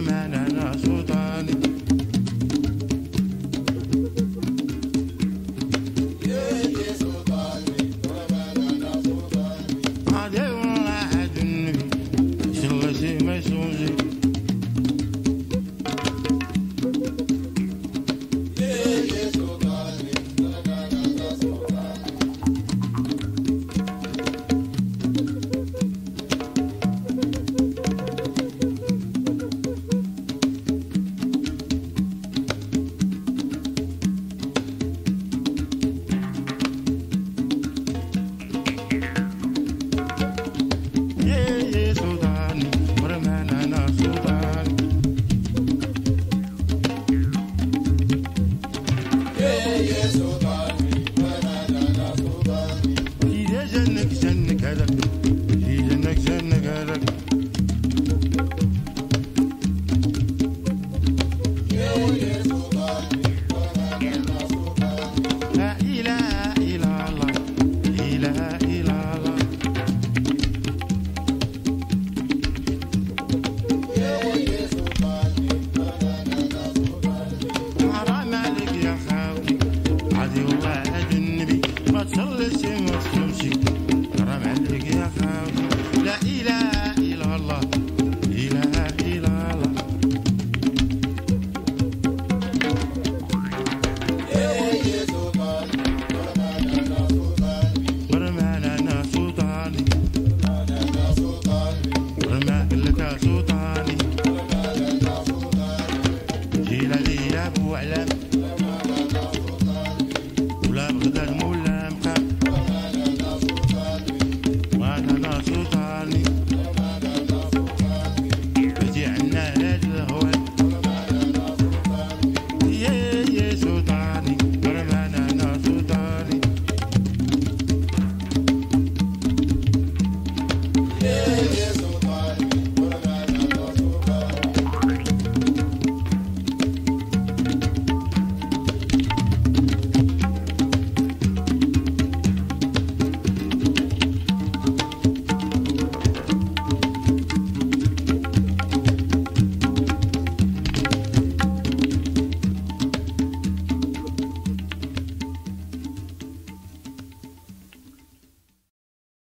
man. Yeah, yeah, so